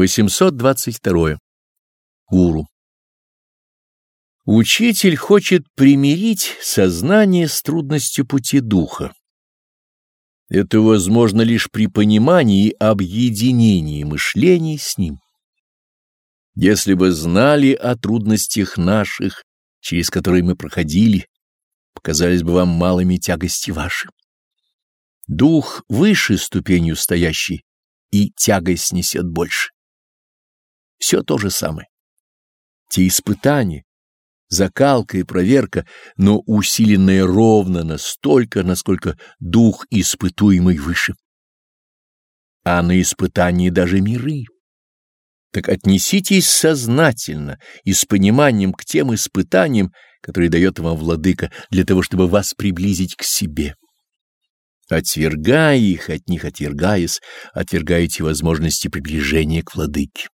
822. Гуру. Учитель хочет примирить сознание с трудностью пути духа. Это возможно лишь при понимании и объединении мышлений с ним. Если бы знали о трудностях наших, через которые мы проходили, показались бы вам малыми тягости ваши. Дух выше ступенью стоящий, и тягость снесет больше. Все то же самое. Те испытания, закалка и проверка, но усиленные ровно настолько, насколько дух испытуемый выше. А на испытании даже миры. Так отнеситесь сознательно и с пониманием к тем испытаниям, которые дает вам владыка, для того, чтобы вас приблизить к себе. Отвергая их, от них отвергаясь, отвергаете возможности приближения к владыке.